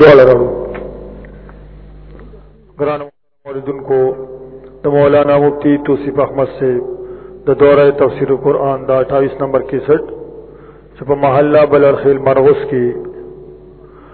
دواړه راوړو ګران موردونکو د مولانا مفتی توصیف احمد سے د دوره تفسیر قرآن دا 28 نمبر 61 چې په محله بلرخیل مرغوس کې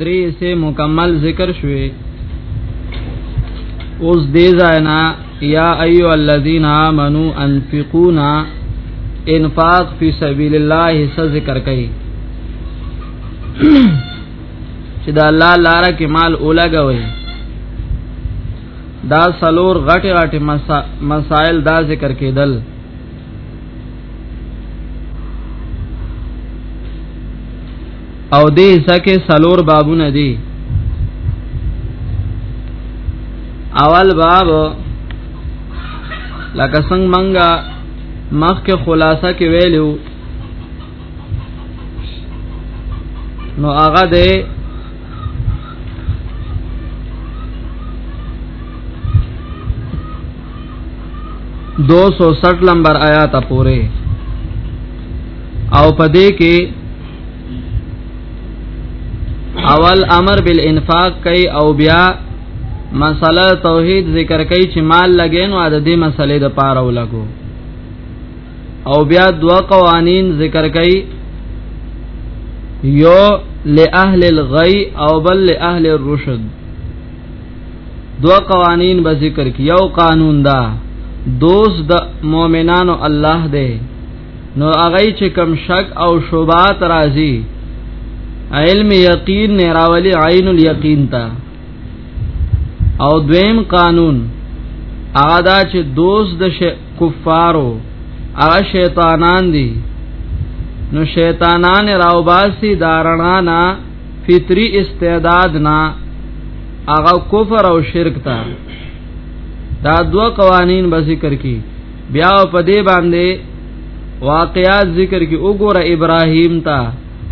درې سه مکمل ذکر شوي اوس دې ځاینا یا ایو الذین آمنو انفقونا انفاق فی سبیل الله څه ذکر کړي چې دا الله لاره کې مال اولګوي دا سلور غټه غټه مسائل دا ذکر کېدل او دې سکه سلور بابونه دي اول باب لکه څنګه منګه مخکې خلاصه کې ویلو نو هغه دې 260 نمبر آیات پورې او پدې کې اول امر بالانفاق کوي او بیا مسله توحید ذکر کوي چې مال لګین او د دې مسلې د پاره ولګو او بیا دوا قوانین ذکر کوي یو لأهل الغی او بل لأهل الرشد دو قوانین به ذکر کی یو قانون دا دوست د مؤمنانو الله دی نو هغه چې کم شک او شوبات راځي علم یقین نه راولي عین الیقین تا او دویم قانون هغه دا چې دوست د کفارو هغه شیطانان دي نو شیطانان راوباسي دارنا نه فطری استعداد نه هغه کفر او شرک تا دا دو قوانین به ذکر کی بیا په دې باندې واقعات ذکر کی وګوره ابراهیم تا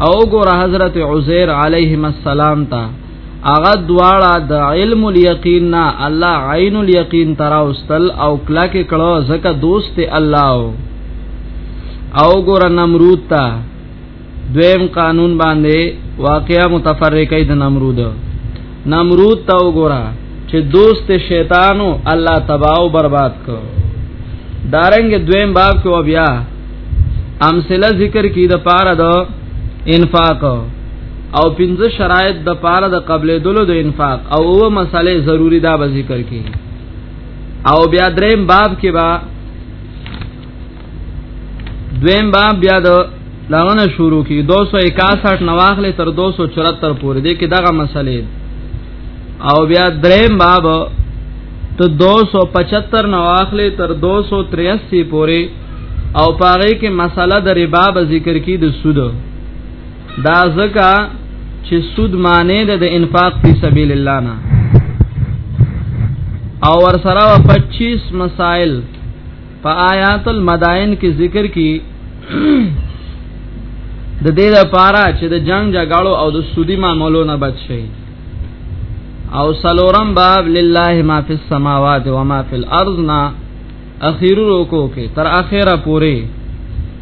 او وګوره حضرت عزیر علیهم السلام تا هغه دواړه د علم الیقین نه الله عین الیقین تراوستل او کلا کې کړه زکه دوست الله او ګور نمرود ته دویم قانون باندې واقعا متفرقه د نمرود نمرود تا وګوره چې دوست شیطانو الله تباہ او برباد کو دارنګ دویم باب کې بیا امثله ذکر کی د پاره د انفاق او پنځه شرایط د پاره د قبل دلو د انفاق او او مسالې ضروری دا به ذکر کی او بیا دریم باب کې با دویم باب بیا د لاغنه شروع کی 261 نواخله تر 274 پورې دې کې دغه مسلې او بیا دریم باب ته 275 نواخله تر 283 پورې او پاره کې مسله د ربا به ذکر کی د سود دا زکا چې سود معنی د انفاق فی سبیل الله نه او ور سره 25 مسائل په آیات المدائن کې ذکر کی د دې لپاره چې د جنگ جګړو او د سودی معاملو نه بچ شي او سلورم باب لله ما فی السماوات و ما فی الارض نا اخیر رکو کې تر اخره پوره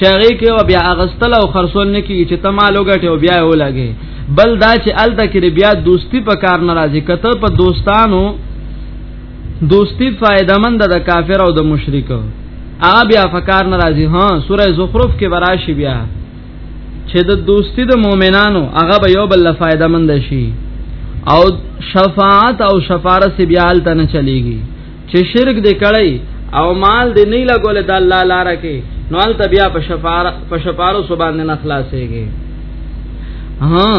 چاغې کې او بیا اغستل او خرصول نه کیږي چې ته مال وګټې او بیا ولګې بل دا چې الته کې بیا دوستی په کار ناراضي کته په دوستانو دوستی فائدہ مند د کافر او د مشرک ا بیا فکار ناراضي ها سوره زخرف کې وراشي بیا چې د دوستی د مؤمنانو هغه به یو بل فائدہ مند شي او شفاعت او شفارت بیا الته نه چلیږي چې شرک دې کړی او مال دې نه لګول د الله لاره کې نو ال بیا په شفاعت په شفاعت سو باندې نه خلاصيږي ها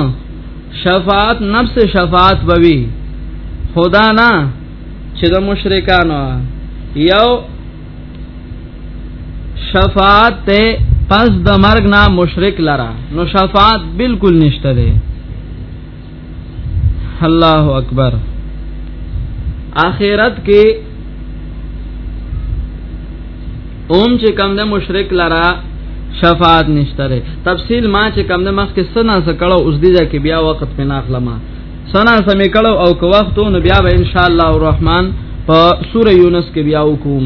شفاعت نفس شفاعت بوي خدا نه چې د مشرکانو یو شفاعت ته پس د مرګ نه مشرک لرا نو شفاعت بالکل نشته ده الله اکبر اخرت کې اوم چې کم د مشرک لرا شفاعت نشته تفصیل ما چې کم د مخ کې سنا سکړو اوس دې ځکه بیا وخت په ناخلمه سنا سمې کړو او کو وخت نو بیا به ان شاء الله الرحمن په سوره یونس کې بیا وکوم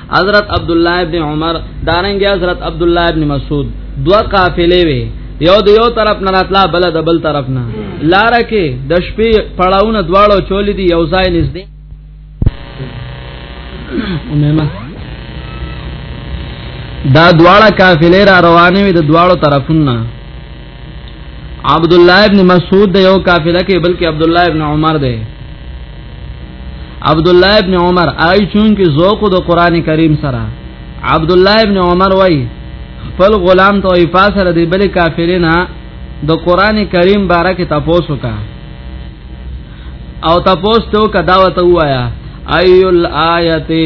حضرت عبد الله ابن عمر دارنګ حضرت عبد الله ابن مسعود دوا قافلې وي یو د یو طرف نه راتلا بل د بل طرف نه لار کې د شپې پړاونه دواړو چول دي یو ځای نږدې امامه دا دواړه قافلې را روانې وي د دواړو طرفونو عبد الله ابن مسعود د یو قافله کې بلکې عبد الله ابن عمر دی عبد الله ابن عمر آی چون کې ذوق د قران کریم سره عبد الله ابن عمر وای خپل غلام ته ای پاسره دی بلې قافله نه د قران کریم باره کې تاسو کا او تاسو ته کدا وته وایا ایل آیته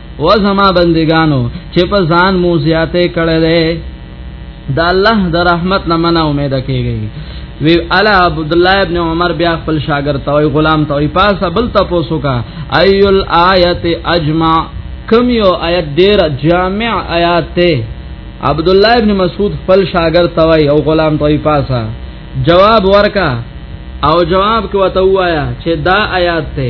و زما بندگانو چې په ځان مو زیاته کړه دې دا الله د رحمت نه منه امید کیږي وی علا عبد الله ابن عمر بیا خپل شاګرد توي غلام توي پاسه بل تاسو کا ایل آیت اجمع کم یو آیت ډیر جامع آیات ته عبد الله ابن مسعود خپل شاګرد توي او غلام توي پاسه جواب ورکا او جواب کو ته وایا چې دا آیات ته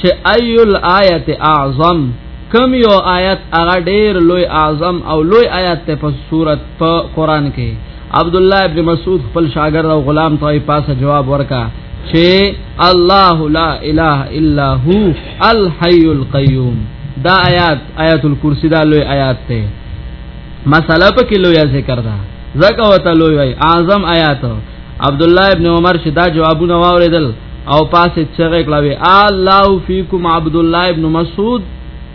چې ایل آیت اعظم کم یو آیت هغه ډیر لوی اعظم او لوی آیت ته په صورت په قران کې عبد الله ابن مسعود خپل شاګرد او غلام ته پاسه جواب ورکا چې الله لا اله الا هو الحي القيوم دا آیات آیات الکرسی دا لوی آیات ته مساله په کې لوی ذکر ده زکه وته لوی اعظم آیات عبد الله ابن عمر شدا جوابونه واوریدل او پاسه چغه کلاوی الله فیکم عبد الله ابن مسعود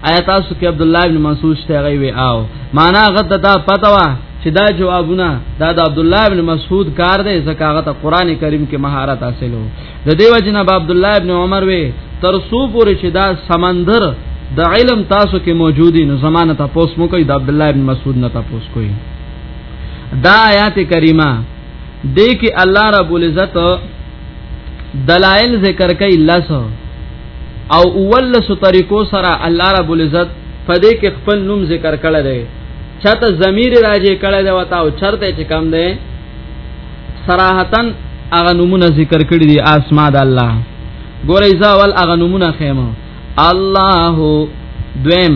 آیات تاسو کې عبد الله ابن مسعود شته غي وی او معنا غته دا پته وا چې دا جوابونه دا د عبد الله ابن مسعود کار دی ځکه هغه ته قران کریم کې مهارت حاصلو د دیو جن عبد الله ابن عمر وی تر سو پورې چې دا سمندر د علم تاسو کې موجودی نو زمانه تاسو مو کوي د عبد الله ابن مسعود نه تاسو کوي دا آیات کریمه دې کې الله رب العزت دلائل ذکر کوي لس او اولس طریقو سره الله رب العزت فدې کې خپل نوم ذکر کړی دی چاته ضمیر راځي کړی دی وتا او چرته چې کم دی صراحتن اغه نمونه ذکر کړی دی اسماء د الله ګورې ځاول اغه نمونه خېمه الله دویم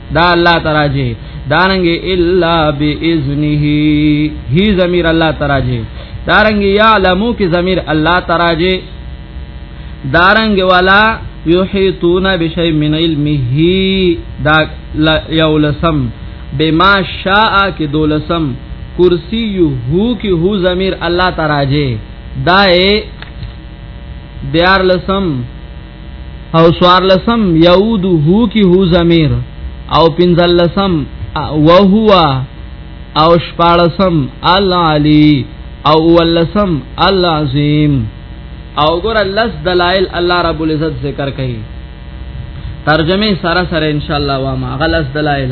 دا الله تراجه دارنګ الا باذنه هی ضمیر الله تراجه دارنګ یعلمو کی ضمیر الله تراجه دارنګ والا یحیتون بشی من علمه دا یولسم بما شاء کی دولسم کرسی هو کی هو ضمیر الله تراجه دای دیار لسم او سوار لسم یعود هو کی هو ضمیر او پنځل لسم وهو او شپارسم العلی او ولسم العظیم او ګور لس دلائل الله رب العزت ذکر کړي ترجمه سره سره ان شاء الله وامه غلس دلائل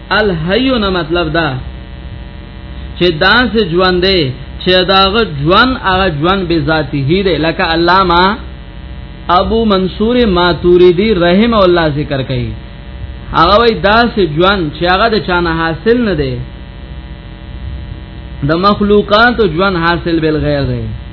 الحیو نه مطلب دا چې داسې ژوند دی چې داغه ژوند هغه ژوند به ذاتی هی دی لکه علامه ابو منصور ماتوریدی رحم الله ذکر کوي هغه وای داسې ژوند چې هغه د چانه حاصل نه دی د مخلوقات ژوند حاصل بل غیر دی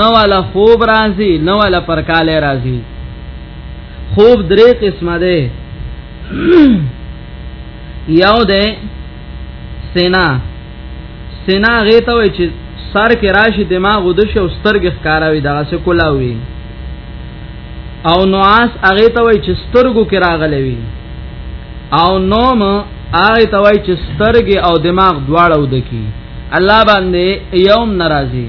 نه والا خوب راځي نه والا پر کال راځي خوب درې قسمه ده یو ده سینا سینا غیته وای چې سر کې راشي دماغ ودش او سترګې ښکاراوي دغه څه کولاوي او نواس هغه ته وای چې سترګو کې راغلي وي او نوم هغه ته وای چې سترګې او دماغ دواړه ودکی الله باندې یوم ناراضي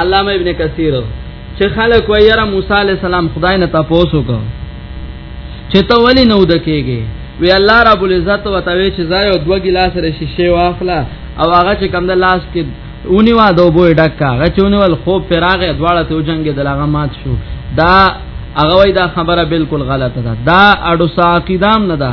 علامه ابن کثیر چې خلک وایي یاره موسی علی السلام خدای نه تاسو کو چې ته ولی نو دکېږي وی الله رب العزت وتوي چې ځای او دوه ګلاس سره شیشه واخله او هغه چې کم د لاس کې اونی وا دو بو ډکا هغه چې اونی ول خوب فراغه دواړه ته جنگ د لغه مات شو دا هغه وای دا خبره بالکل غلطه ده دا اډو ساقیدام نه ده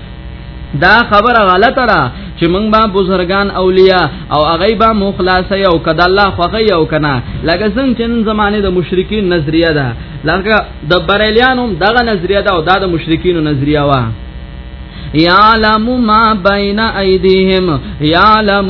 دا خبره غلطه ده چې موږ به بزرگان اولیاء او هغه به مخلص یو کده الله خوغه یو کنه لکه څنګه چې زمانه د مشرکین نظریه ده لکه د بریلیانو دغه نظریه ده او دا د مشرکین نظریه وا یعلم ما بین ایدیهم یعلم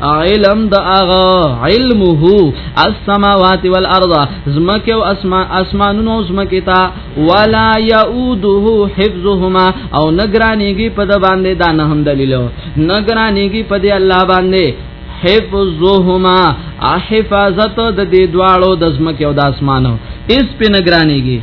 علم د اغا علمه السماوات والارض زمکه او اسمان اسمانونو زمکه تا ولا يعوده حفظهما او نگرانیږي په د باندې دا نه هم دلیل نگرانیږي په دې الله باندې حفظهما حفاظت د دې دواړو د زمکه او د اسمانو اس په نگرانیږي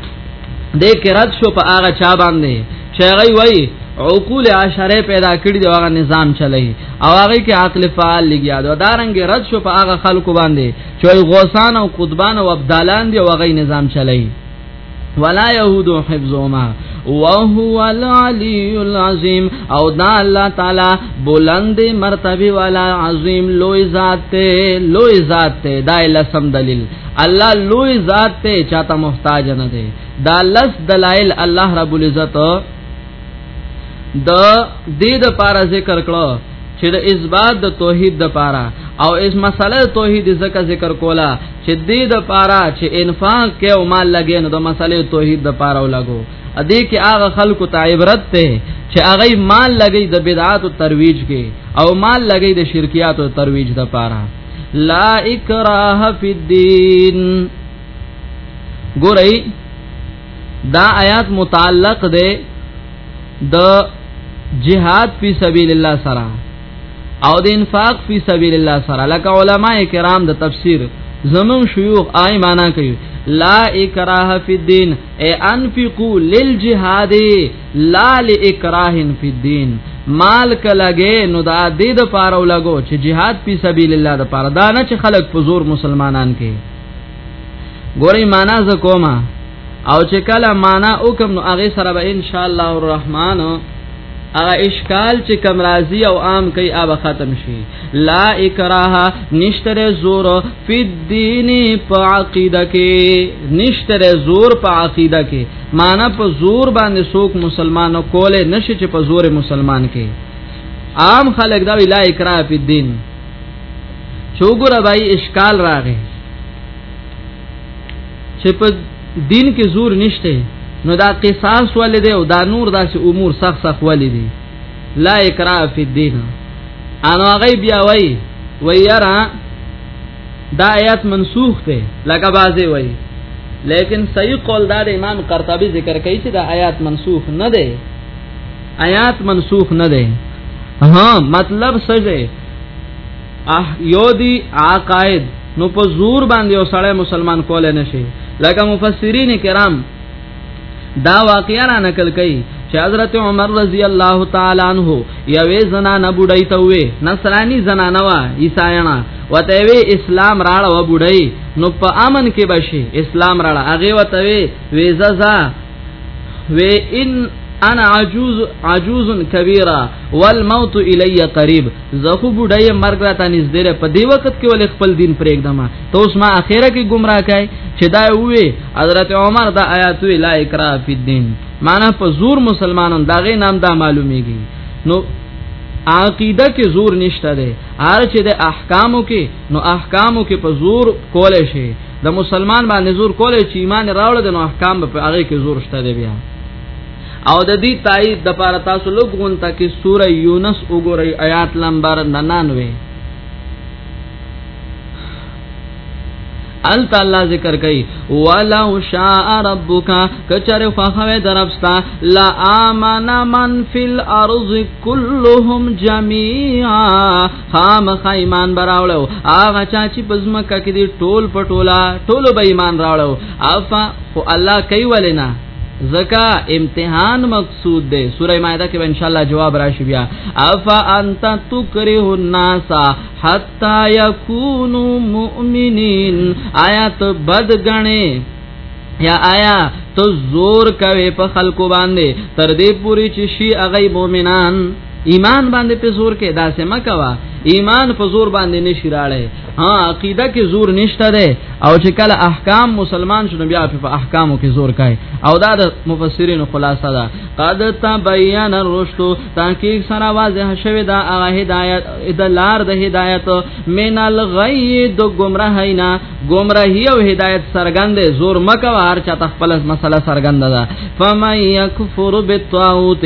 د کرات شو په هغه چا باندې چې غي وای عقول عشره پیدا کړی دی هغه نظام چلای او هغه کې عقل فعال لګیا دا دارنګ رد شو په هغه خلکو باندې چې غوسان او قطبان او ابدالان دی هغه نظام چلای ولا يهود حفظهما وهو العلي العظيم او دا الله تعالی بلند مرتبه والا عظیم لوی ذات ته لوی ذات ته دا لسم دلیل الله لوی ذات ته چاته محتاج نه دی دا لس دلائل الله رب العزت د دې د پاره ذکر کړو چې د اثبات د توحید د پاره او اس مسله توحید زکه ذکر کولا چې دې د پاره چې انفاق کې او مال لګې نو د مسله توحید د پاره ولګو ا دې کې هغه خلکو ته عبرت ته چې هغه مال لګې د بدعات او ترویج کې او مال لګې د شرکیات او ترویج د پاره لا اکراه فی الدین ګورئ دا آیات متعلق ده د جهاد فی سبیل الله سره او د انفاق فی سبیل الله سره لکه علما کرام د تفسیر زمون شيوخ آی معنا کوي لا اکراه فی الدین ای انفقوا للجهاد لا لاکراه فی الدین مال کلهګه نو دا د دې د پاره ولګو چې جهاد فی سبیل الله د پاره دا نه چې خلک په زور مسلمانان کې ګورې معنا ز کومه او چې کله معنا وکم نو هغه سره به ان شاء الله الرحمن هغه اشکال چې کم راضی او عام کوي هغه ختم شي لا اکراه نشتره زور فی الدین په عقیده کې نشتره زور په عقیده کې معنا په زور باندې څوک مسلمانو کوله نشي چې په زور مسلمان کې عام خلک دا وی لا اکراه فی الدین چوغره بای اشکال راغې چې په دین کې زور نشته نو دا قصاص ولې دی او دا نور داسې امور سخت سخت ولې دی لا اکراه فی الدین انا غی بیا وای ویرا دا آیات منسوخ ته لکه بازه وای لیکن صحیح قول دار امام قرطبی ذکر کوي چې دا آیات منسوخ نه دی آیات منسوخ نه ده ها مطلب څه دی اح یو دی عقاید نو په زور باندې یو سړی مسلمان کول نه شي لکه مفسرین کرام دا واقعا را نقل کړي چې حضرت عمر رضی الله تعالی عنہ یوې زنانه بډای ته وې نصرانی زنانه وا عیسایانه وته وی اسلام راړه و بډای نو په امن کې بشي اسلام راړه هغه وته وی ویزا وی ان انا عجوز عجوز کبیره والموت الی قریب زه خو بډای مرګ را ته نږدې ده په دی وخت کې ول خپل دین پرېږدم ته اوس ما اخیره کې گمراه کای چې دا وې حضرت عمر دا آیات وی لا اکراه فی الدین معنی په زور مسلمانان داغه نام دا معلومیږي نو عقیده کې زور نشته ده هر چې د احکامو کې نو احکامو کې په زور کول شي د مسلمان باندې زور کولای چې ایمان راوړ د نو احکام په هغه کې زور شته دی بیا او د دې تایید د پاره تاسو لوګون ته کې سوره یونس وګورئ آیات نمبر 99 ال تعالی ذکر کوي ولو شاء ربک کچر فخوي دربستا لا امن من فی الارض كلهم جميعا خامخ ایمان براوړو هغه چا چې پزمکه کې دی ټول پټولا ټول به ایمان راوړو افا خو الله کوي ولینا زکا امتحان مقصود ده سوره مائده کې ان شاء الله جواب راشي بیا افا انت تکره الناس حتا یکونو مؤمنین آیات بد غنه یا آیا تو زور کوي په خلکو باندې تر دې پوري چې شي اغه مؤمنان ایمان باندې په زور کې داسې مکوا ایمان په زور باندې نشی راړې ها عقیده کې زور نشته ده او چې کله احکام مسلمان شونه بیا په احکامو کې زور کوي او دا د مفسرین خلاصه ده قد تبین الرشد تحقیق سره واضح شوه دا هغه هدایت د لار د هدایت من الغی د گمراهی نه گمراهی او هدایت سرګند زور مکوا هر چا تخپل مسله سرګند ده فمن یکفر بالطاغوت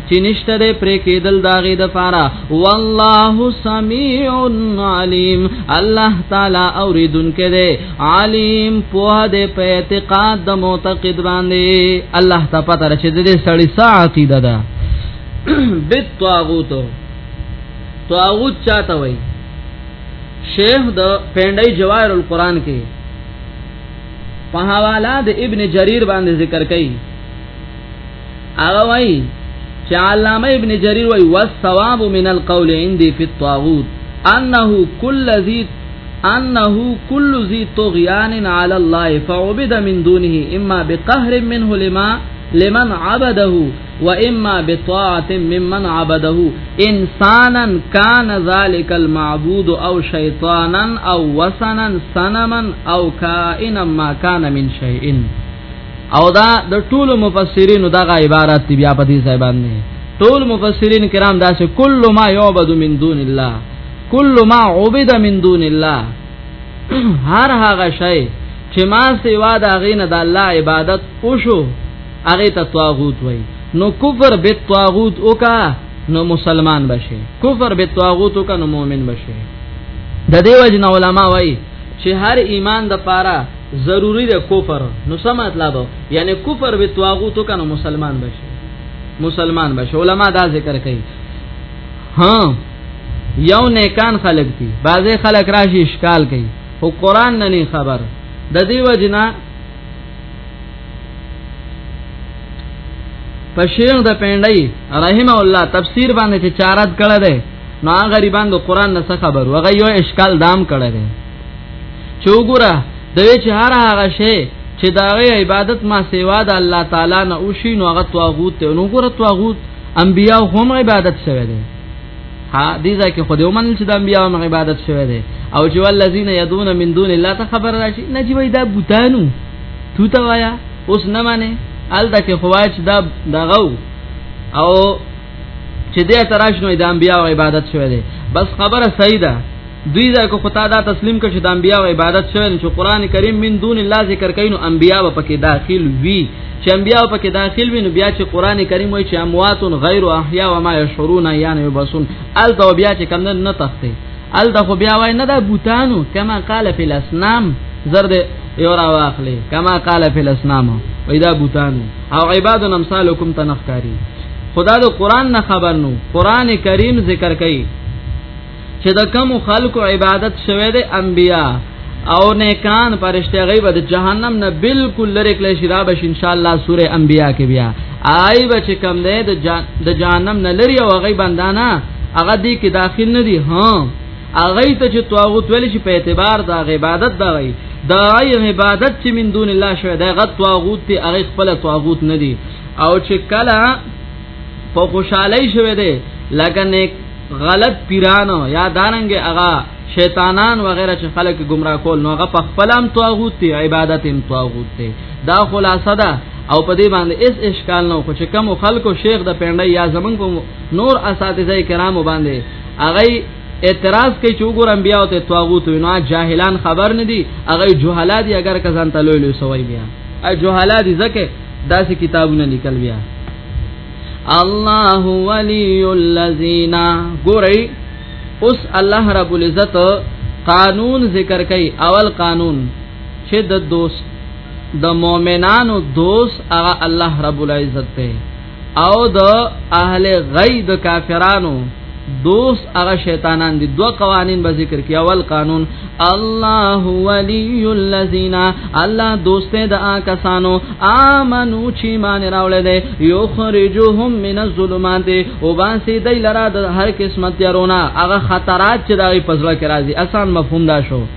چې نشته دې پرې کېدل داغه د فارا والله سميع عليم الله تعالی اوریدونکې دې عليم په دې په اعتقاد د معتقد باندې الله ته پته راځي دې سړی ساعتي ددا بیت طاغوت طاغوت چاته وای شیخ د پندای جواهر القرآن کې په حواله د ابن جریر باندې ذکر کړي هغه وای چې علامه ابن جریر وای والثواب من القول عندي في الطاغوت انه كل ذي انه كل ذي طغيان على الله فعبد من دونه اما بقهر منه لما لمن عبده و اما بطاعت ممن عبده انسانا کان ذلك المعبود او شیطانا او وسنا سنما او کائنا ما کان من شیء او دا د ټول مفسرین دا غ عبارت دی بیا په دې ځای باندې ټول مفسرین کرام دا چې کل ما یعبد من دون الله کل ما عبد من دون الله هر هغه شی چې ما سیوا د غینه د الله عبادت وشو هغه ته طاغوت وای نو کفر به طاغوت وکا نو مسلمان بشي کفر به طاغوت وکا نو مؤمن بشي د دیو جن علماء وای چې هر ایمان د پاره ضروری ده کفر نو څه مطلب یعنی کفر به طاغوت کنه مسلمان بشي مسلمان بشي علما دا ذکر کوي ها یو نیکان خلق دي بعضی خلق راشي اشکال کوي او قران نه خبر د دې وجنه په شیخ د پندای رحم الله تفسیر باندې چې چارت کړه ده نو هغه غریبان د قران نه خبر وغه یو اشکال دام کړه ده چوغورا دوی چې هر هغه شی چې داغه عبادت ما سیوا د الله تعالی نه او شي نو هغه طاغوت ته نو ګوره طاغوت انبیا هم عبادت شوی دی ها دې ځکه خو دې ومن چې د انبیا او عبادت شوی دی او چې ولذین یدون من دون الله ته خبر راشي نه چې وای دا بوتانو تو ته وایا اوس نه معنی ال دکې خواج دا دغو او چې دې تراش نو د انبیا او عبادت شوی دی بس خبره صحیح ده دوی دا کو خدای دا تسلیم کړي د انبیا او عبادت شوی چې قران کریم من دون الله ذکر کین او انبیا په کې داخل وی چې انبیا په کې داخل وی نو بیا چې قران کریم وایي چې اموات غیر احیا و ما یشعرون یعنی یبسون ال دا بیا چې کم نه تخته ال دا خو بیا وای نه دا بوتانو کما قال فی الاسنام زرد یو را واخلې کما قال فی الاسنام وای دا بوتانو او عباد امثالکم تنخکاری خدا د قران نه خبر نو قران کریم ذکر کوي چې د کم خلکو عبادت شوه د انبیا او نیکان پرشته غیب د جهنم نه بالکل لری کله شراب ان شاء الله سوره انبیا کې بیا آی بچ کم ده د جهنم نه لری او غیب اندانا هغه دې کې داخل نه دي ها هغه ته چې طاغوت ویل شي په اعتبار دا عبادت دا وي دا عبادت چې من دون الله شوی دا غت طاغوت ته هغه خپل طاغوت نه دي او چې کله په خوشحالي شوه دی لکه نیک غلط پیرانو یا دارنګ هغه شیطانان وغیرہ چې خلک گمراه کول نو هغه په خپلام طاغوت ته عبادت هم طاغوت ته دا خلاصه ده او په دې باندې اس اشکال نه خو چې کم خلکو شیخ د پنده یا زمنګ په نور اساتذه کرامو باندې هغه اعتراض کوي چې وګورم بیا ته طاغوت وینا جاهلان خبر نه دي هغه جهالات اگر کزان تلوي لوي سوي بیا جهالات ځکه داسې کتابونه لیکل بیا الله ولی الذین ګورئ اوس الله رب العزت قانون ذکر کوي اول قانون چې د دوست د مؤمنانو دوست هغه الله رب العزت دی او د اهل غی د کافرانو دوست هغه شیطانان دي دوه قوانین به ذکر کی اول قانون الله ولی الذین الله دوست د آکسانو امنو چې مان راولې دي یخرجهم من الظلمات او باسی دی لرا د هر قسمت تیرونه هغه خطرات چې دای پزړه کې راځي اسان مفهوم دا شو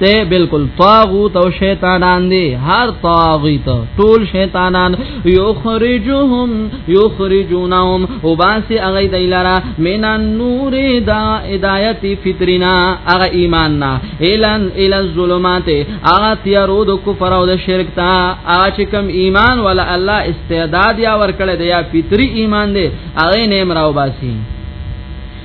ته بالکل طاغوت او شیطانان دي هر طاغوت ټول شیطانان یخرجهم یخرجونهم وباسي هغه د لرا من النور دا هدایت فطرنا هغه ایمان نا الن ال الظلمات هغه تیارو د کفر او د شرک تا هغه چې کم ایمان ولا الله استعداد یا ورکړی دی یا فطری ایمان دی هغه نیم راو باسي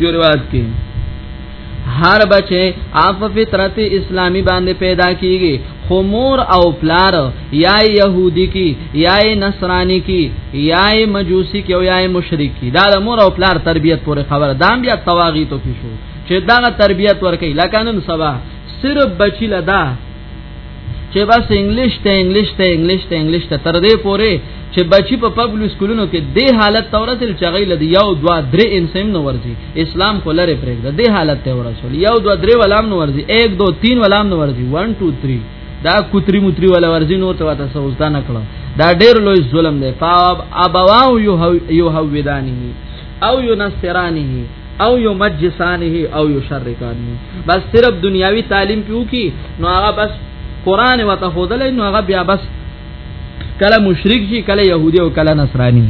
یو روایت کې هر بچي اف فطرت اسلامی باندې پیدا کیږي خمور او پلار یا يهودي کی یا نصرانی کی یا مجوسی کی او یا مشرک کی دا د مور او پلار تربيت پورې خبره دام بیا تواغیتو کې شو چې دا تربيت ورکې لکه نن سبا صرف بچی لدا چې بس انګلیش ته انګلیش ته انګلیش ته انګلیش ته تر دې پورې چې بچی په پبلک سکولونو کې دې حالت تورسل چې غیله دی یو دوا درې انسان نو ورځي اسلام کو لره پرېږده دې حالت ته ورسول یو دوا درې ولام نو ورځي 1 2 3 ولام نو ورځي 1 2 3 دا کوتری موتری ولا ورزی نور ته وته سوزدا نکړه دا ډیر لوی ظلم دی فاب ابواو یو هو یو هو ودانی او یو نصرانی او یو مجسانه او یو شرکانه بس صرف دنیاوی تعلیم پیو کی نو هغه بس قران وته خودل نو هغه بیا بس کله مشرک شي کله يهودي او کله نصراني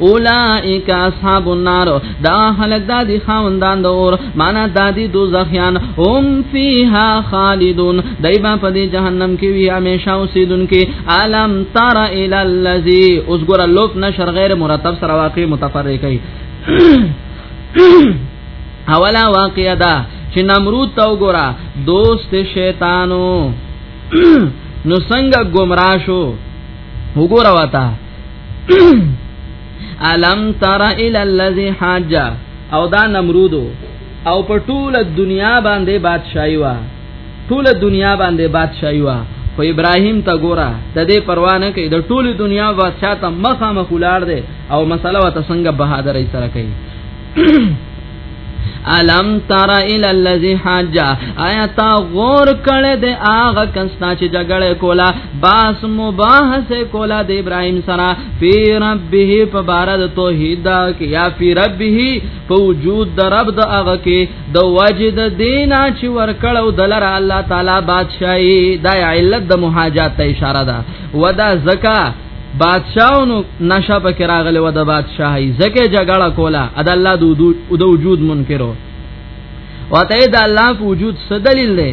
اولائک اصحاب النار دا خلق دا دی خاوندان د اور معنا دا دی دوزخیان هم فیها خالدون دایبا په دې جهنم کې وی همیشه اوسیدونکو الم تر الى الذي اوس ګور لوف نشر غیر مرتب سره واقع متفرقی اولا واقع دا چې نمرود تو ګورا دوست شیطانو نو څنګه گمراه شو وګوره وتا الم تر ال الذی حاج او دا نمرود او په ټوله دنیا باندې بادشاہي وا ټوله دنیا باندې بادشاہي وا خو ابراهیم ته ګوره ته دې پروا نه کوي د ټوله دنیا بادشاہ ته مخه مخولار دی او مسله وت څنګه بهادرې سره کوي الم تر ال الذی حج آیا تا غور کړه د اغه کستا چې جګړه کولا باس مباحثه کولا د ابراهیم سره فی ربه په بار د توحید کې یا فی ربه په وجود د رب د اغه کې د واجد دینا چې ورکړو دلر الله تعالی بادشاہي دا علت د مهاجات ته اشاره ده ودا زکا بادشاہونو نشه پکې راغله ودا بادشاہي زکه جګړه کولا ادا الله د وجود او د وجود منکرو وته دا الله په وجود څه دلیل دی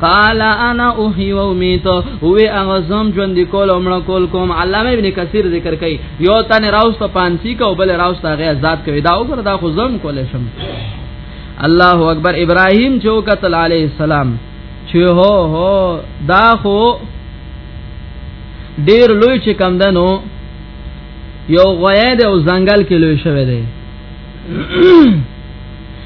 قال انا احي وميت هو هغه زم ژوند کول او مړ کول کوم علامه ابن کثیر ذکر کوي یو تن راوست پانسی کو بل راوست هغه آزاد کوي دا وګور دا خو زم کول شم الله اکبر ابراهيم چوکت عليه السلام چې هو هو دا خو ډیر لوی چې کم دنو یو غوید او ځنګل کې لوی شوی دی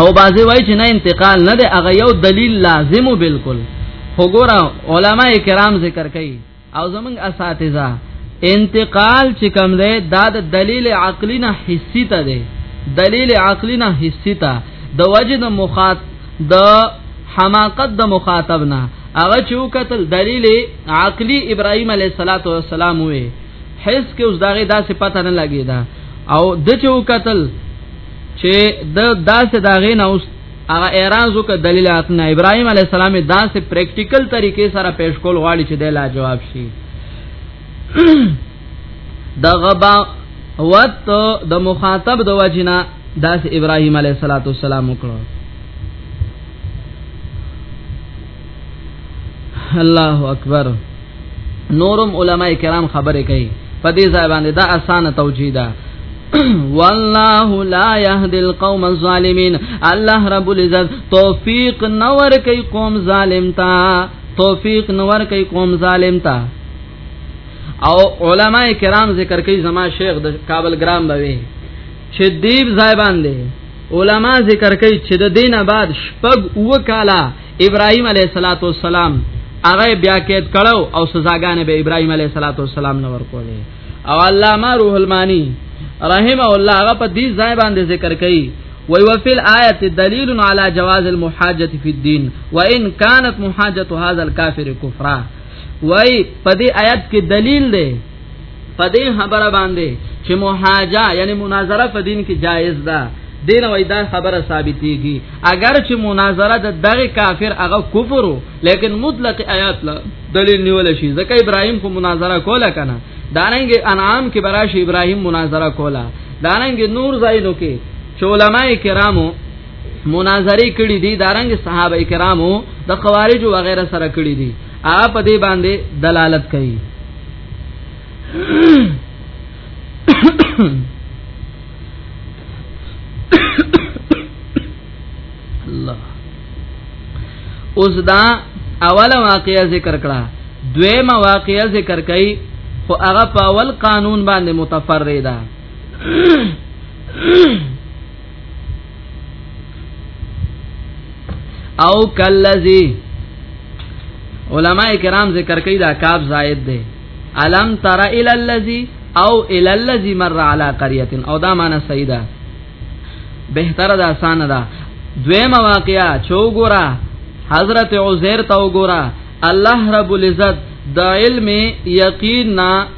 او بازی وای چې نه انتقال نه دی هغه یو دلیل لازمو بالکل خو ګوره علما کرام ذکر کوي او زمنګ اساتذه انتقال چې کوم دی دا د دلیل عقلی نه حسی ته دی دلیل عقلی نه حسی ته د وجه د مخاط د حماقت د مخاطب نه هغه چې وکتل دلیل عقلی ابراهیم علیه الصلاۃ والسلام وې حس کې اوس داغه داسې پته نه لګی دا او د چې وکتل چې د داسې داغه نه اوس هغه اعتراض وکړ دلیل اتنا ابراهيم عليه السلام داسې پریکټیکل طریقې سره پیش کول غواړي چې د لا جواب شي دغه با وت د مخاطب د وجنا داس ابراهيم عليه السلام وکړو الله اکبر نورم علما کرام خبره کوي په دې ځای باندې دا اسانه توجیه ده والله لا يهدي القوم الظالمين الله رب العزت توفيق نور کوي قوم ظالم تا توفيق نور کوي قوم ظالم تا او علما کرام ذکر کوي زما شیخ د کابل ګرام بوي چې دیب زایبان دي علما ذکر کوي چې د دینه بعد شپږ و کاله ابراهيم عليه صلوات و سلام هغه بیا کېد کړو او سزاګانې به ابراهيم عليه صلوات و سلام نور کولې او علامه روح المانی رحم الله هغه په دې ځای باندې ذکر کړي وی وفي الآية دليل على جواز المحاجة في الدين وإن كانت محاجة هذا الكافر كفرا وی په دې آیت کې دلیل دی په دې خبره باندې چې محاجه یعنی مناظره په دین کې جایز ده دین وای دا خبره ثابتېږي اگر چې مناظره د دغه کافر هغه کفر لیکن مطلق آیات لا دلیل نیول شي ځکه ابراهیم خو مناظره کوله کنه داننګ انعام کې براش ابراهیم مناظره کوله داننګ نور زاینو کې چې علماء کرامو مناظره کړي دي دارنګ صحابه کرامو د خوارج و غیره سره کړي دي اپ دې باندې دلالت کوي الله اوس دا اوله واقعیا ذکر کړه دویمه واقعیا ذکر کړي خو هغه په اول قانون باندې متفرده او کلذي علما کرام ذکر کوي دا کاف زائد دی الم تر ال الذي او ال الذي مر على قريه او دا معنی صحیح ده بهتره ده آسان ده دویمه واقعیا چوغورا حضرت عزیر تو ګورا الله رب العزت د علم یقین نا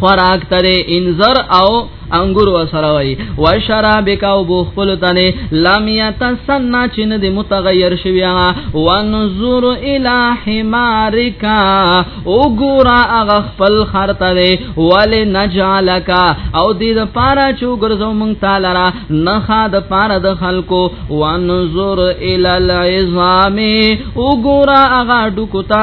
خوراک ترې انذر او انګور وسره وای و شراب کا او بو خپل تنه لم یتسنا چې نه د متغیر شوی و نذور الی حمارک او ګورا هغه خپل خرته وی ول نجالک او دې د پارا چو ګرځو مونږ تعالی را نه خا د پارا د خلکو و نذور الی العظام او ګورا هغه ډکوتا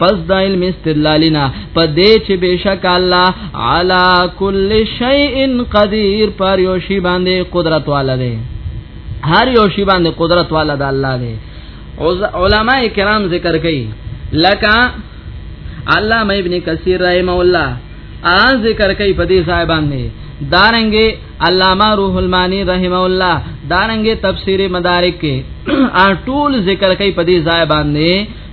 پس د علم استدلالینا په دې چې بشک الله علا کل شیء قدیر پر یو شی باندې قدرت والا دی هر یو شی باندې قدرت والا د الله دی علماء کرام ذکر کوي لکه علامه ابن کثیر رحم الله ا ذکر کوي په دې ځای باندې دارنګي علامه روح المانی رحم الله دارنګي تفسیر مدارک کې ا ټول ذکر کوي په دې ځای باندې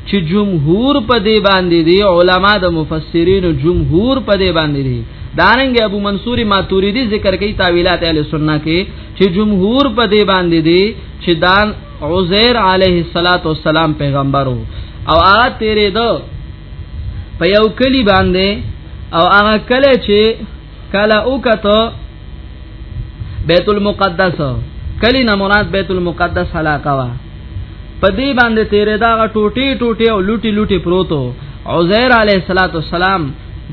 چې جمهور په دې باندې دي علما د مفسرین جمهور په دې باندې دي دارنګ ابو منصور ماتوریدی ذکر کوي تاویلات اهل سنت کې چې جمهور په دې باندې دي چې دان عزیر علیه الصلاۃ والسلام پیغمبرو او هغه تیرې دو په یو کلی باندې او هغه کله چې کله او کته بیت المقدس کلی نه مراد بیت المقدس علاقه وا په دې باندې تیرې دا ټوټي ټوټي او لوټي لوټي پروتو عزیر علیه الصلاۃ والسلام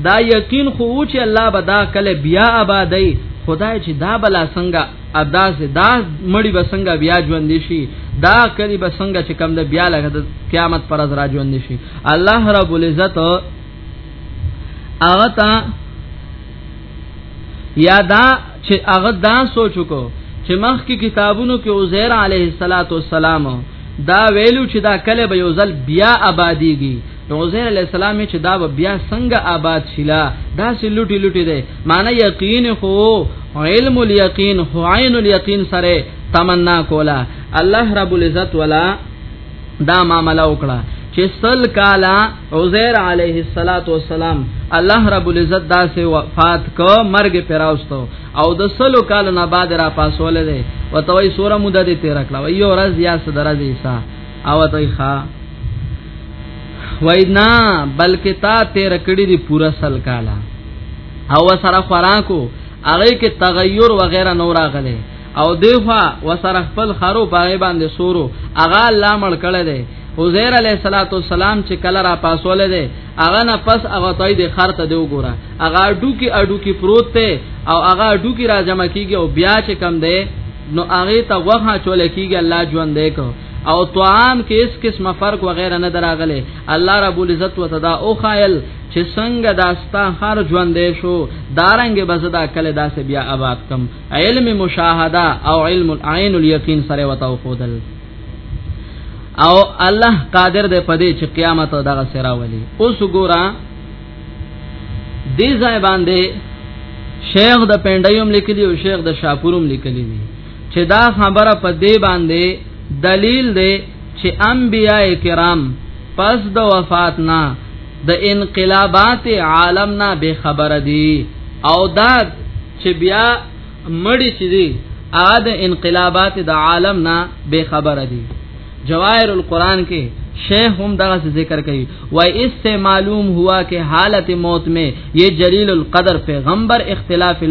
دا یقین خو او چې الله به دا کله بیا آبادی خدای چې دا بلا څنګه ادا سي دا مړی به څنګه بیا ژوند شي دا کلی به څنګه چې کم د بیا لګد قیامت پر از را ژوند شي الله رب العزت هغه تا یا دا چې هغه دا سوچو کو چې مخ کې کتابونو کې عزیر علیه الصلاۃ والسلام دا ویلو چې دا کله به یو ځل بیا آبادیږي نو عزیر علیه السلام چې دا به بیا څنګه آباد شیلا دا سې لټي لټي دی معنی یقین خو علم الیقین هو عین الیقین سره تمنا کولا الله رب العزت ولا دا معاملہ وکړه چې سل کالا عزیر علیه الصلاۃ والسلام الله رب العزت دا سه وفات کو مرګ پراوستو او د سلو کال نه بعد را پاسول دی وتوي سوره مده دې تیر کړه وی یو رز یا صدر رز عیسی او توي ښا وینا بلکې تا تیر کړی دی پورا سل کالا او سره خوراکو هغه کې تغیر وغیرہ نور راغله او دیوها وسره خپل خرو باغ باندې سورو اغا الله مړ کړه دی حزیر علیہ الصلوۃ والسلام چې کله را پاسول دي هغه نه پس هغه تای د خر ته دی وګوره هغه اډو کې اډو کې پروت ته او هغه اډو کې را جمع کیږي او بیا چې کم دی نو هغه ته وغه چول کیږي الله ژوند دی کو او طعام کې اس قسم فرق وغیرہ نه دراغله الله رب العزت وتدا او خایل چې څنګه داستا هر ژوند دی شو دارنګ بزدا کله داسې بیا آباد کم علم مشاهده او علم العين اليقين سره وتاو خودل او الله قادر دی په دې چې قیامت دغه سره ولي اوس ګورا دې ځای باندې شیخ د پندایوم لیکلی او شیخ د شاپوروم لیکلی دی چې دا خبره په دې باندې دلیل دی چې انبیاء کرام پس د وفات نه د انقلابات عالم نه به خبر دي او دا چې بیا مړی چې دی هغه د انقلابات د عالم نه به خبره دي جواهر القرآن کې شیخ هم دغه ذکر کوي و اس سے معلوم ہوا کہ حالت موت میں یہ جلیل القدر پیغمبر اختلاف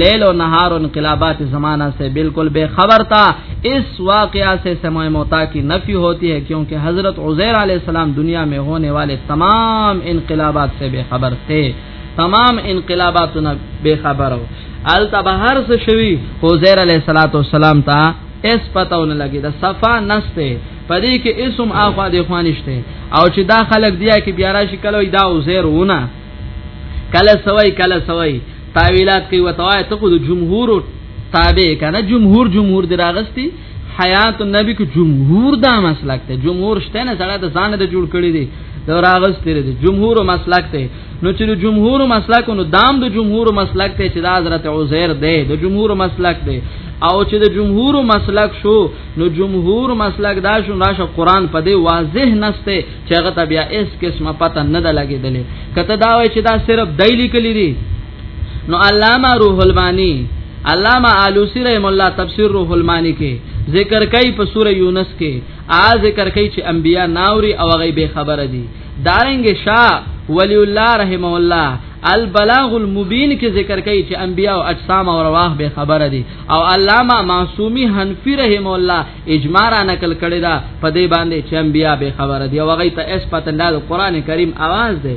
لیل و نہار و انقلابات زمانہ سے بالکل بے خبر تھا اس واقعہ سے سماع موتا کی نفی ہوتی ہے کیونکہ حضرت عزیر علیہ السلام دنیا میں ہونے والے تمام انقلابات سے بے خبر تھے تمام انقلاباتونه به خبرو ال تبهر څه شوی حوزیر علیہ الصلوۃ والسلام ته اس پتاونه لګی دا صفا نسته پدې کې اسم اخوا د خوانشته او چې دا خلک دیا کې بیا راشي کله دا حوزیر ونه کله سوي کله سوي تعویلات کوي وتوای ته خو د جمهور تابع کنه جمهور جمهور دراغستی حیات النبی کو جمهور دا مسلک ته جمهور شته نه سره د ځان د جوړ کړی دی دا راغس تیر دی جمهور مسلک ته نو چې د جمهور مسلک نو دام د جمهور مسلک ته چې د حضرت عزیر دی د جمهور مسلک دی او چې د جمهور مسلک شو نو جمهور مسلک دا شو راشه قران په دې واضح نسته چې هغه بیا اس قسمه پته نه ده لګیدلې کته دا وای چې دا صرف دایلی کلی دی نو علامه روح المانی علامه علوسی رحم الله تفسیر روح المانی کې ذکر کوي په سوره یونس کې آ ذکر کوي چې انبیا ناوري او غیب خبر دي دارنګ شاه ولی الله رحم الله البلاغ المبین کې ذکر کوي چې انبیا او اجسام او رواه به خبره دي او علامه معصومی حنفی رحم الله اجماع را نقل کړی دا په دې باندې چې انبیا به خبره دي او غي ته اس پتنده قرآن کریم आवाज دی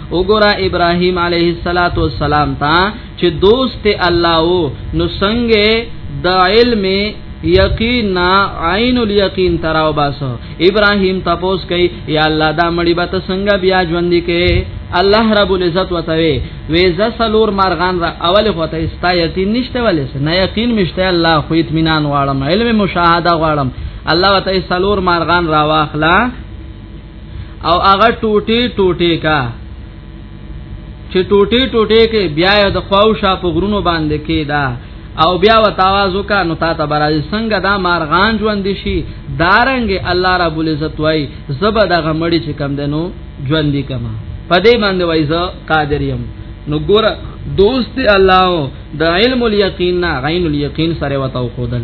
وګوره ابراهيم عليه الصلاه والسلام ته چې دوست الله او نو څنګه د علم یقین عین الیقین تراو باسو ابراهیم تپوس کوي یا الله دا مړی به څنګه بیا ژوند کې الله رب العزت وتوي ویزا سلور مرغان را اول هوته استا یقین نشته ولې نه یقین مشته الله خو اطمینان غواړم علم مشاهده غواړم الله وتعالى سلور مرغان را واخلا او هغه ټوټي ټوټي کا چې ټوټي ټوټي کې بیا د خواوشا په غرونو باندې کې دا او بیا و تاواز وکا نو تا ته برای څنګه دا مارغان ژوند شي دارنګ الله رب العزت وای زبر د غمړي چې کم دنو ژوند دي کما پدې باندې وای زه قادر یم نو ګور دوست الله د علم الیقین نه غین الیقین سره وتاو خودل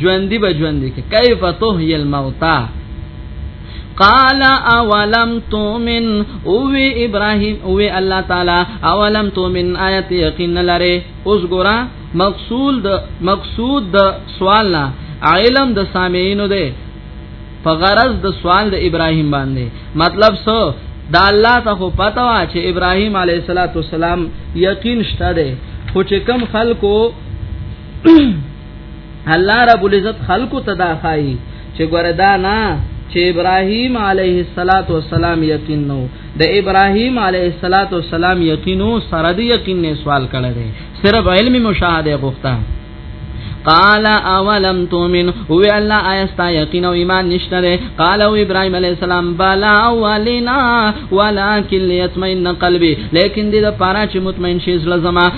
ژوندۍ به ژوندۍ کې کیف تهی الموتى قال اولم تؤمن او ابراهيم او الله تعالی اولم تؤمن آیت یقین لره اوس ګورا مقصود د مقصود د سوال نه علم د سامعینو ده په غرض د سوال د ابراهيم باندې مطلب سو دا الله ته خو پتا وا چې ابراهيم عليه السلام یقین شته ده خو چې کم خلکو الله رب العزت خلقو تداخای چې ګوره دا نه چې ابراهيم عليه الصلاه والسلام یقین نو د ابراهيم عليه الصلاه والسلام یقینو سره د یقین نه سوال کړی دی صرف علم مشاهده غوښته قال اولم تؤمن هو الله ایستا یقین او ایمان نشته ده قال او ابراهيم عليه السلام بلا ولنا ولكن ليطمئن قلبي لیکن دې د پاره چې مطمئن شې زړه زما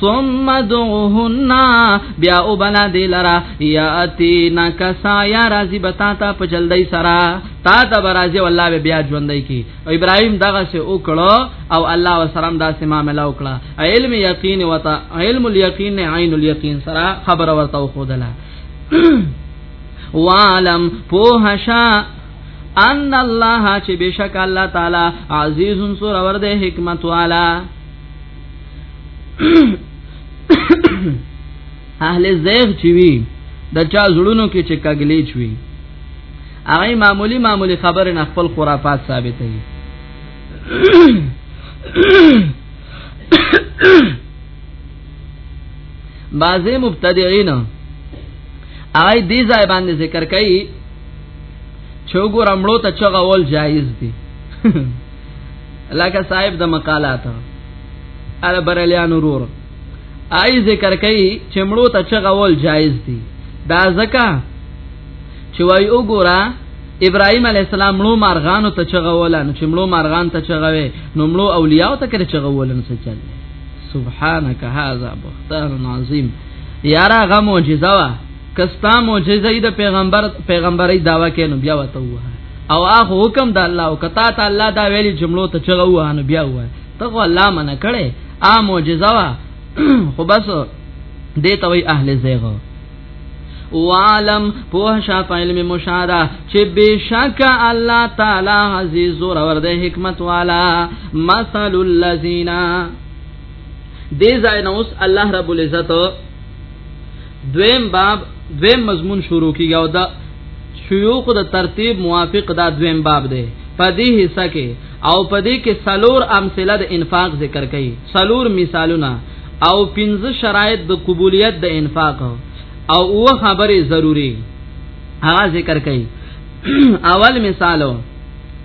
ثم دعوهن بیا او بلا دی لرا یاتینا کسا یا راضی بتا تا په جلدی سرا تا ته برازی والله به بیا ژوندۍ کی او ابراهیم دغه سه او کړه او الله وسلام دا سه معاملې او کړه علم یقین وتا علم الیقین عین الیقین سرا خبر ورته خو دلا وعلم پوهشا ان الله چې بشک الله تعالی عزیز سور ور دې حکمت والا اهل زیغ چې وی د چا زړونو کې چې کګلې چوي هغه معمولی معمولی خبره نه خپل خرافات ثابت دي بعضی مبتدعين هغه دې ځای باندې ذکر کوي چې وګورم لو ته چغول جایز دي لکه صاحب د مقالات ال برلیان ورور آی ذکر کوي چې مړو ته چغول جایز دي دا ځکه چې وای وګوره ابراهيم عليه السلام مړو مارغانو ته چغول نو چې مړو مارغان ته چغوي نو مړو اولیاء ته کړي چغول نو څه چل سبحانك هذا بختان عظیم یارا غمو جزاوه کستا معجزه د پیغمبر پیغمبري داوا کینو بیا وته وه او هغه حکم د الله او کتا ته الله دا ویلي جملو ته چغه وه نو بیا وه ته الله منه کړي ا معجزه وا خو بس دې ته وی اهل زیغو وعلم پوه شا په علم مشاهده چې بشک الله تعالی عزیز اور ور دې حکمت والا مثل الذین دې ځای نو الله رب العزت دویم باب دویم مضمون شروع کیږي او دا شیوخ د ترتیب موافق دا دویم باب دی په دې حصہ کې او په دې کې سلور امثله د انفاق ذکر کړي سلور مثالونه او پنځه شرایط د قبولیت د انفاق او او خبره ضروری هغه ذکر کړي اول مثالو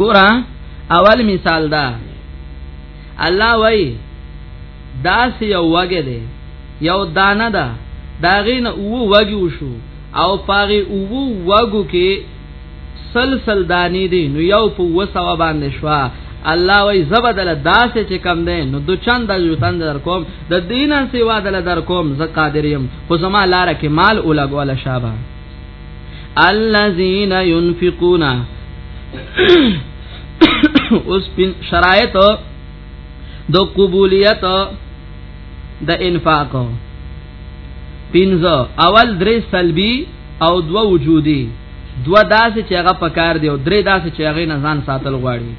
ګورا اول مثال دا الله وای دا سی یو وګه دی یو دانه ده دا غین او وګي وشو او پاغي او وګو کې سلسل دانی دی نو یو په وسو باندې شوا الله وای زبدل داسې چې کم دی نو دو چند یو تند در کوم د دینه سیوا دل در کوم ز قادریم خو زما لار کې مال اولګول شابه الذين ينفقون اوس پن شرایط د قبولیت د انفاق پینځه اول درې سلبي او دو وجودي دو داسې چې هغه پکار دی او درې داسې چې هغه نه ځان ساتل غواړي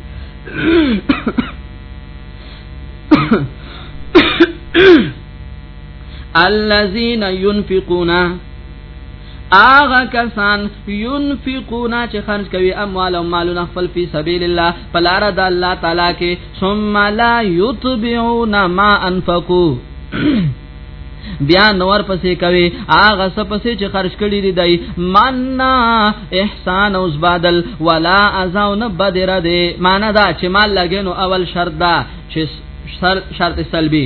الذين ينفقون آغا کسان ينفقون چې خرج کوي اموال او مالونه خپل په سبيل الله فلاره د الله تعالی کې ثم لا يتبعون ما انفقوا بیا نور پسې کوي هغه سپسې چې خرج کړي دي دای مننا احسان اوس بادل ولا ازاون بدر دي معنا دا چې مال لګینو اول شرط دا چې شرط سلبي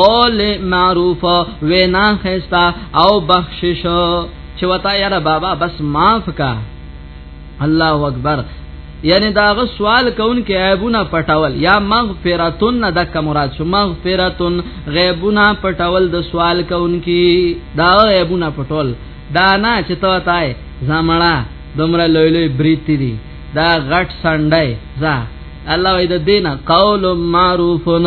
قول معروف وینا خستا او بخشش چې وتا یاره بابا بس معاف کا الله اکبر یعنی داغه سوال کون کې عیبونه پټول یا مغفرتون نه د کمرات شو مغفرتون غیبونه پټول د سوال کون کې دا عیبونه پټول دا نه چې تو تای زمړه دومره لوی لوی بریتی دي دا غټ سندای ځا الله دې دینه قول معروفون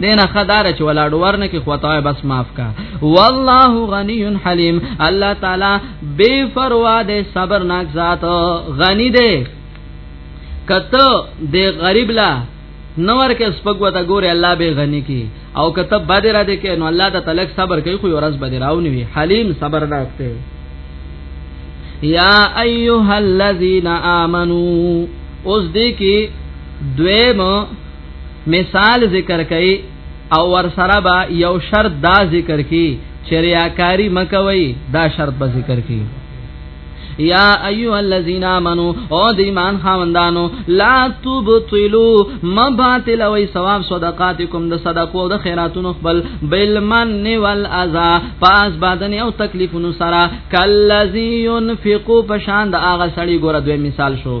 دینه خدار چې ولاړ ورنه کې خطا بس معاف کا والله غنی حلیم الله تعالی بے فروا دے صبرناک ذات غنی دے کته دے غریب لا نور کې سپګو ته ګوره الله به غنی کی او کته بده را دې کې نو الله د تلک صبر کوي خو ورځ بده راونی وی حلیم صبر راکته یا ایها الذین آمنو اوس دې کې دویم مثال ذکر کئ او ور سره با یو شرط دا ذکر کی چې ریاکاری مکوي دا شرط به ذکر کی یا ایو الذین آمنو او د ایمان خاوندانو لا تبطلوا مباطل او ثواب صدقاتکم د صدقو او د خیراتونو خپل بالمن والاذا پاس بادن او تکلیفونو سره کلذی ينفقو پشان د اغه سړی ګوره دوی مثال شو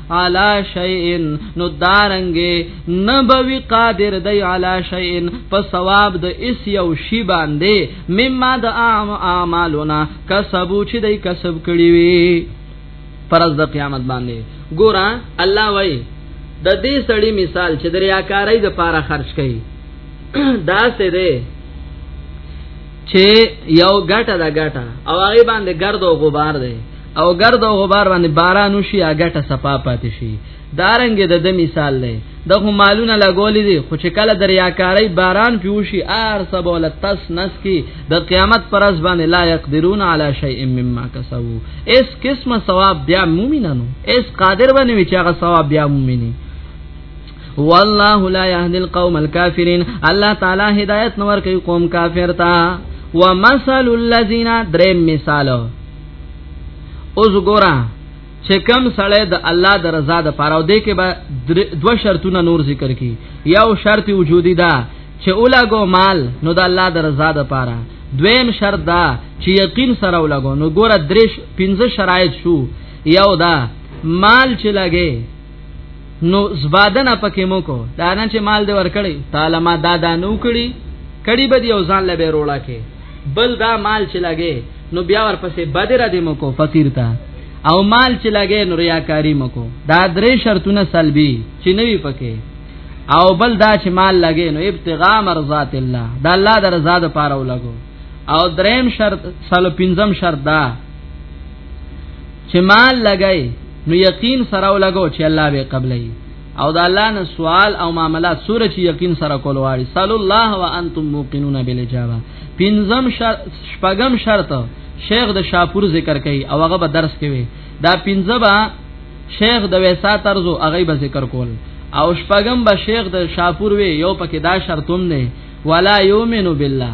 علا شیئن نو دارنګې نبوي قادر دی علا شیئن په ثواب د اس یو شی باندې مما د اعم اعمالنا کسبو چې دی کسب کړی وي پرز د قیامت باندې ګورا الله وای د دې سړی مثال چې د ریاکارۍ د پاره خرج کړي دا څه دی چې یو ګټه دا ګټه او هغه باندې ګرد او غبار دی او ګرد او غبار باندې باران وشي اګټه صفا پاتې شي دارنګ د د مثال لې د خو مالونه لګولې دي خو چې کله دریاکاری باران پیوشي ار سبول تس نس کی د قیامت پر اس باندې لا یقدرون علی شیء مما کسبوا اس قسمه ثواب بیا مومنانو اس قادر باندې چې هغه ثواب بیا مومنی والله لا يهدي القوم الكافرين الله تعالی هدایت نور کوي قوم کافر تا ومثل الذين درم مثالو اوس ګورا چې کم سړی د الله د رضا د پاره او د کې به دوه شرطونه نور ذکر کی یو شرط وجودی دا چې اولاګو مال نو د الله د رضا د پاره دویم شرط دا چې یقین سره اولاګو نو ګوره درش 15 شرایط شو یو دا مال چې لګې نو زبادن پکې مو کو دا نه چې مال دې ورکړي تعالی ما دا دا نو کړي کړي به دی او ځان له بیروړه کې بل دا مال چې لګې نو بیا ورپسې بدر دې مو کو فقیر ته او مال چې لګې نو ریاکاری مو کو دا درې شرطونه سلبي چې نوي پکې او بل دا چې مال لګې نو ابتغاء مرضات الله دا الله د رضا د پاره ولګو او دریم شرط سلو پنځم شرط دا چې مال لګای نو یقین سره ولګو چې الله به قبلې او د الله نه سوال او معاملات سره چې یقین سره کول واړي صلی الله وانتم موقنون بالاجابه پنځم شرط شپږم شرط شیخ د شاپور ذکر کوي او هغه به درس کوي دا پنځه با شیخ د ویسا طرزو هغه به ذکر کول او شپږم به شیخ د شاپور وی یو پکې دا شرطوم نه ولا یومنو بالله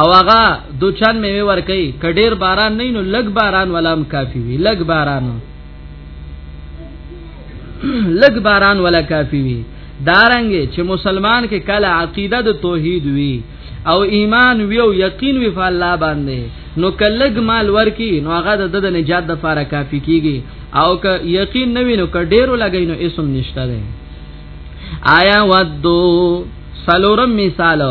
او هغه دوچان میوه ور کوي کډیر باران نه نو لګ باران ولام کافی وی لګ باران لګ باران ولا کافی وی دارنګ چې مسلمان کې کله عقیده د توحید وی او ایمان وی او یقین وی په الله باندې نو کلګ مال ورکی نو هغه د نجات د فاره کافی کیږي او که یقین نوی نو که ډیرو لګی نو اسم نشته ده آیا ودو سلورم مثال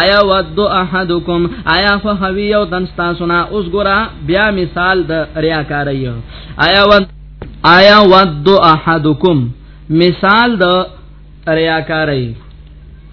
آیا ود احدکم آیا خو خوی او تن تاسو نه اوس ګورا بیا مثال د ریاکاری آیا ود آیا ود احدکم مثال د ریاکاری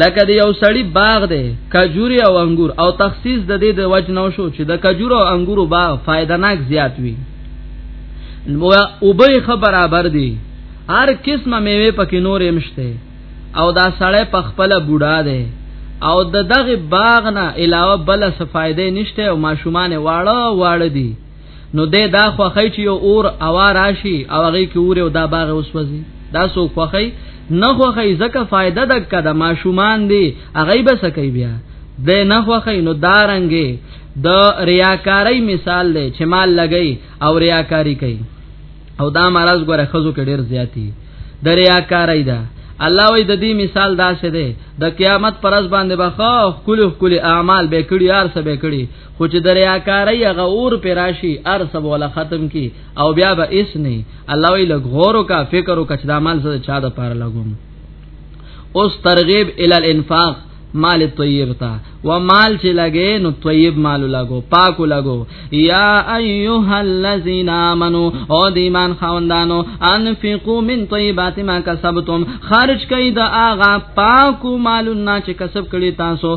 لکه د یو سړی باغ دی کجوري او انګور او تخصیص د دې د وجه نو شو چې د کجورو او انګورو باغ فائدناک زیات وي نو او به خبرابر دي هر قسمه میوه پکې نور امشته او دا سړی په خپل بوډا دی او د دغه باغ نه علاوه بل څه فائدې نشته او ماشومان واړه واړه دي نو دې دا خوخی چې یو اور اوا راشي او هغه کې اور او دا باغ وسوځي دا سو خوخی نه خوخی زکه فائدہ د کده ماشومان دی هغه به سکی بیا د نه خوخی نو دارنګي د دا ریاکاری مثال دی چې مال لګی او ریاکاری کوي او دا مرز ګره خزو کې ډیر زیاتی د ریاکاری ده الله وی د دې مثال دا څه دی د قیامت پرز باندې بخا خولو خولو اعمال به کړی یار سبه کړی خو چې دریاکاری هغه اور پر راشي ار سب ولا ختم کی او بیا به اس نه الله وی لګ غور کا فکر او کچ د مال سره چا د پاره لګوم اوس ترغیب ال الانفاق مال طیب تا و مال چې لګې نو طیب مال لګو پاک لګو یا ایها الذین آمنو او د ایمان خوندانو انفقوا من طیبات ما کسبتم خرج کړئ د اغا پاکو مالونه چې کسب کړی تاسو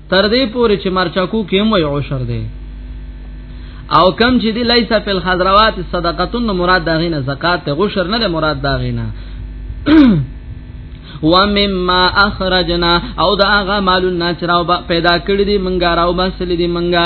تر دې پورې چې مرچکو کې هم وي عشر دی او کم چې دی لیسا فی الخضروات صدقتون مراد داغه نه زکات ته غشر نه مراد داغه نه ومما اخرجنا او دا هغه مالونه چې راو پیدا کړی دی منګا راو بسل دی منګا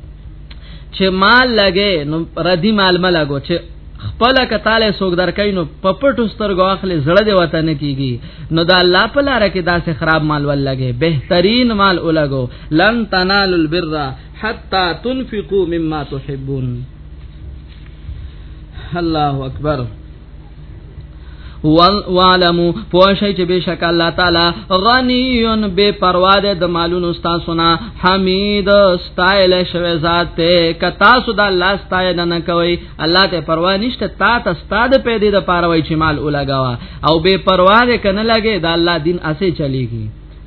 چې مال لګې نو ردی مال ملګو چې خپل کتاله سوګ درکې نو پپټو سترګو اخلي زړه دی وطن کیږي نو دا الله په لار کې داسې خراب مال ولګي بهترین مال ولګو لن تنالوا البر حتا تنفقوا مما تحبون الله اکبر والمو پوښی چې بشک الله تعالی غنیون بے پروا ده د مالونو تاسو نه حمید استایل شوی ذات ته ک تاسو د الله استایل نه کوي الله ته پروا نشته تا ته استاد پیدا د پاره وای چې مال ولګاوه او بے پروا ده کنه لګي د الله دین اسه چلیږي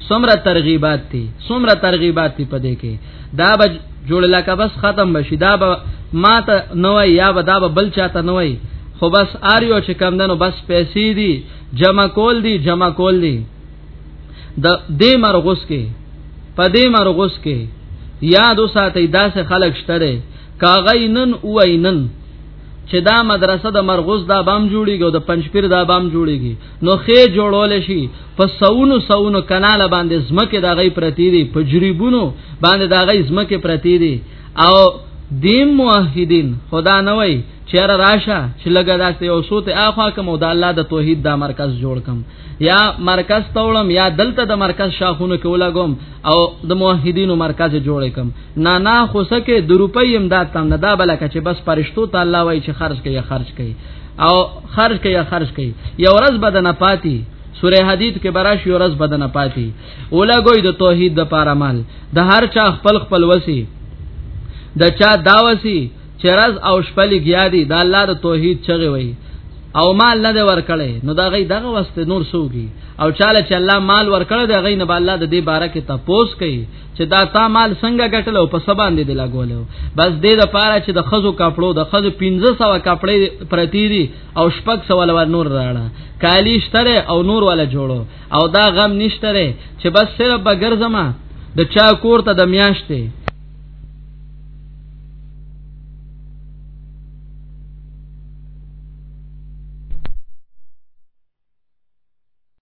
سمره ترغیبات دي سمره ترغیبات دي پدې کې دا به جوړ لکه بس ختم بشي دا به ما ته نو یا به دا به بل چاته نو خو بس آریو چې کم دنو بس پیسې دي جمع کول دي جمع کول دي د دې مرغوس کې په دې مرغوس کې یاد وساتئ داسې خلک شته دي کاغی نن اوینن چې دا مدرسه د مرغوز دا بام جوړیږي او د پنځپیر دا بام جوړیږي نو خې جوړول شي په سونو سونو کانال باندې زمکه د غي پرتی دي په جریبونو باندې د غي زمکه پرتی دي او دیم موحدین خدا نه وای چیر راشه چې لګا داسې یو سوت اخوا کوم او د الله د توحید دا مرکز جوړ کم یا مرکز تولم یا دلته د مرکز شاخونه کولا ګم او د موحدینو مرکز جوړ کم نه نه خو سکه د روپی امداد تم نه دا بلکه چې بس پرشتو ته الله وای چې خرج کوي خرج کوي او خرج کوي خرج کوي یو ورځ بدن پاتی سوره حدید کې براش یو ورځ بدن پاتی اولګوي د توحید د پاره مال د هر چا خپل خپل وسی د چا داوسی چرز او شپل گیادی د الله د توحید چغه وي او مال نه دی ورکړي نو دا غي دغه واسطه نور سوګي او چاله چې الله مال ورکړي دا غي نه الله د دې بارکه تپوس کوي چې دا تا مال څنګه ګټل او په سبا باندې دی لګولیو بس دې د پاره چې د خزو کپړو د خزو 1500 کپړې پرتی دي او شپږ سو ولور نور راړه کالی شتره او نور ولا جوړو او دا غم نشتره چې بس صرف بغیر زما د چا کور ته د میاشتې